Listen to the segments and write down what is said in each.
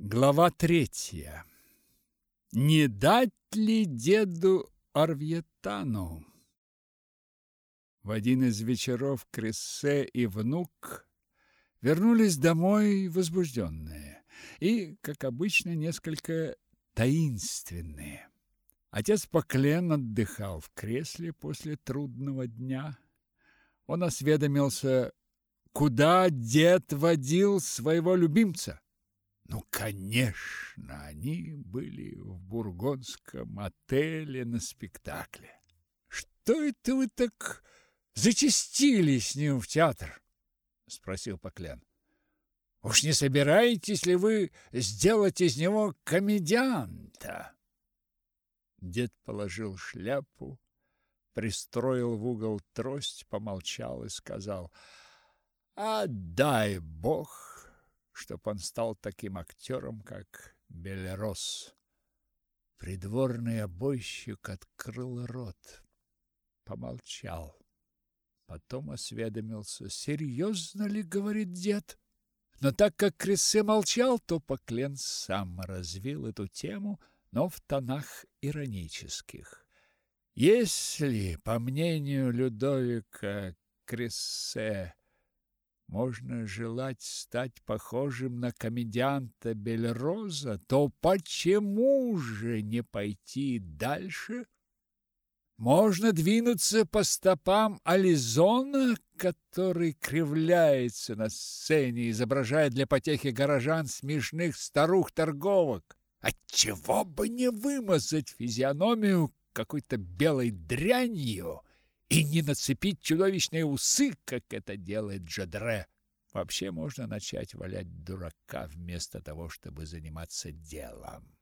Глава третья. Не дать ли деду Арвьетану? В один из вечеров Крессе и внук вернулись домой возбужденные и, как обычно, несколько таинственные. Отец Поклен отдыхал в кресле после трудного дня. Он осведомился, куда дед водил своего любимца. Ну, конечно, они были в бургонском отеле на спектакле. Что это вы так зачастили с ним в театр? спросил Поклен. Уж не собираетесь ли вы сделать из него комедианта? Дед положил шляпу, пристроил в угол трость, помолчал и сказал: "А дай бог чтоб он стал таким актером, как Белерос. Придворный обойщик открыл рот, помолчал. Потом осведомился, серьезно ли говорит дед. Но так как Крессе молчал, то Поклен сам развил эту тему, но в тонах иронических. Если, по мнению Людовика Крессе, можно желать стать похожим на комедианта Бельроза, то почему же не пойти дальше? Можно двинуться по стопам Ализона, который кривляется на сцене, изображая для потехи горожан смешных старух-торговок. Отчего бы не вымазать физиономию какой-то белой дрянью и не нацепить чудовищные усы, как это делает Джадре. Вообще можно начать валять дурака вместо того, чтобы заниматься делом.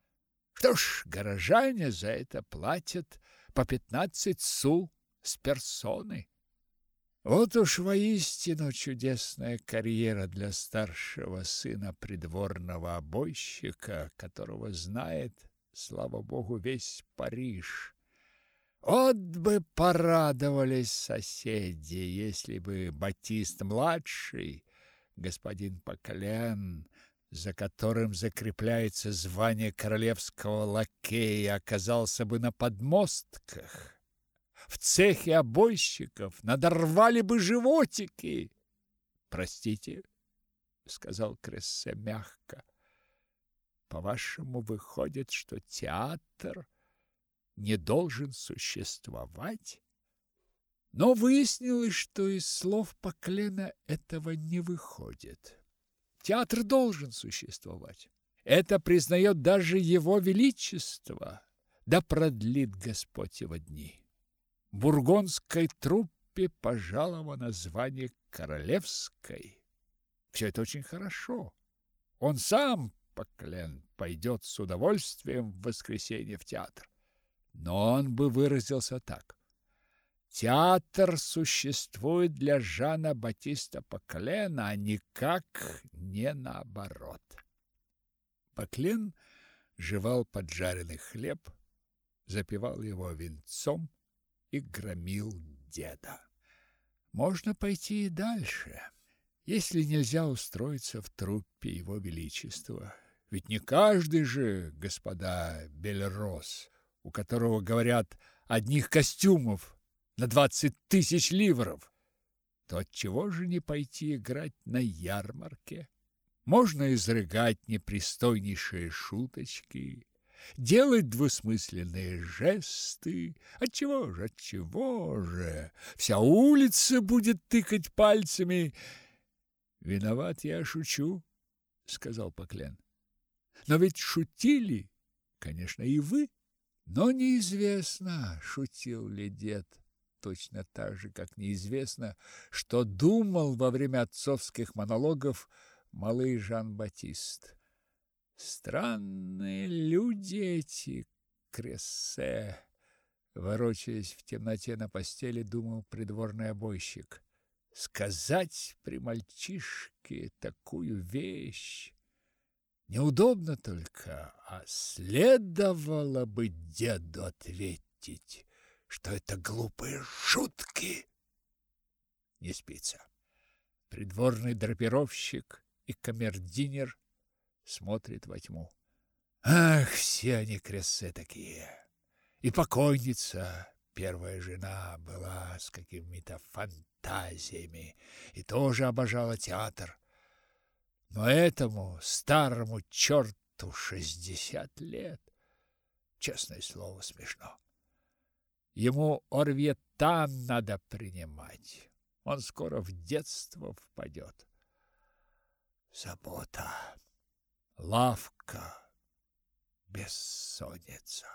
Что ж, горожане за это платят по пятнадцать су с персоны. Вот уж воистину чудесная карьера для старшего сына придворного обойщика, которого знает, слава богу, весь Париж. Вот бы порадовались соседи, если бы Батист-младший, господин Поклен, за которым закрепляется звание королевского лакея, оказался бы на подмостках. В цехе обойщиков надорвали бы животики. Простите, сказал Крессе мягко. По-вашему, выходит, что театр не должен существовать? Но выяснилось, что из слов Поклена этого не выходит. Театр должен существовать. Это признает даже его величество. Да продлит Господь его дни. Бургонской труппе пожаловано звание королевской. Все это очень хорошо. Он сам, Поклен, пойдет с удовольствием в воскресенье в театр но он бы выразился так. Театр существует для Жана Батиста Поклена, а никак не наоборот. Поклен жевал поджаренный хлеб, запивал его винцом и громил деда. Можно пойти и дальше, если нельзя устроиться в труппе его величества. Ведь не каждый же, господа Бельрос, у которого, говорят, одних костюмов на двадцать тысяч ливров, то отчего же не пойти играть на ярмарке? Можно изрыгать непристойнейшие шуточки, делать двусмысленные жесты. Отчего же, отчего же? Вся улица будет тыкать пальцами. Виноват я шучу, сказал Поклен. Но ведь шутили, конечно, и вы. Но неизвестно, шутил ли дед, точно так же, как неизвестно, что думал во время отцовских монологов малый Жан-Батист. Странные люди эти, Крессе, ворочаясь в темноте на постели, думал придворный обойщик. Сказать при мальчишке такую вещь Неудобно только, а следовало бы деду ответить, что это глупые шутки. Не спится. Придворный драпировщик и камердинер смотрит во тьму. Ах, все они крессы такие. И покойница, первая жена, была с какими-то фантазиями и тоже обожала театр. Но этому старому черту шестьдесят лет. Честное слово, смешно. Ему орветан надо принимать. Он скоро в детство впадет. Забота, лавка, бессонница.